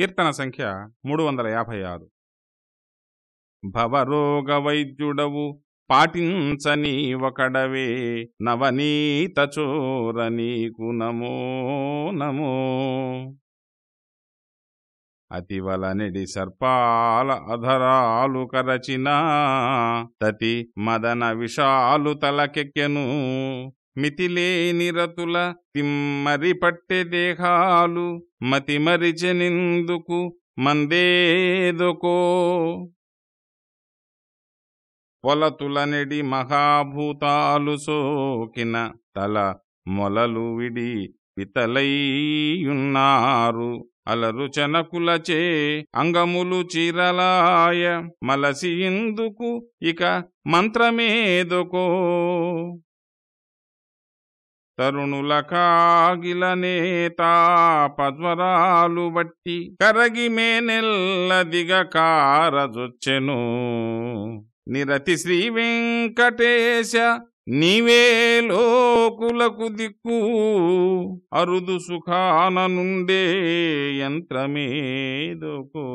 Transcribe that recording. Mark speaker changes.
Speaker 1: కీర్తన సంఖ్య మూడు వందల యాభై ఆరు. భవరోగ వైద్యుడవు పాటించని ఒకడవే నవనీత చోర నీకు నమో నమో. అతివలనిడి సర్పాల అధరాలు కరచిన తతి మదన విషాలు తలకెక్కెను. మితిలేని రతుల తిమ్మరి పట్టె దేహాలు మతిమరిచెనిందుకు మందేదొకో. పొలతులనెడి మహాభూతాలు సోకిన తల మొలలు విడి పితలయ్యున్నారు అలరు చనకులచే అంగములు చీరలాయ మలసి ఇందుకు ఇక మంత్రమేదొకో. తరుణుల కాగిల నేత పద్మరాలు బట్టి కరగి మేనెల్ల దిగకారజొచ్చెను. నిరతి శ్రీ వెంకటేశ నీవే లోకులకు దిక్కు. అరుదు సుఖాన నుండే యంత్రమేదొకో.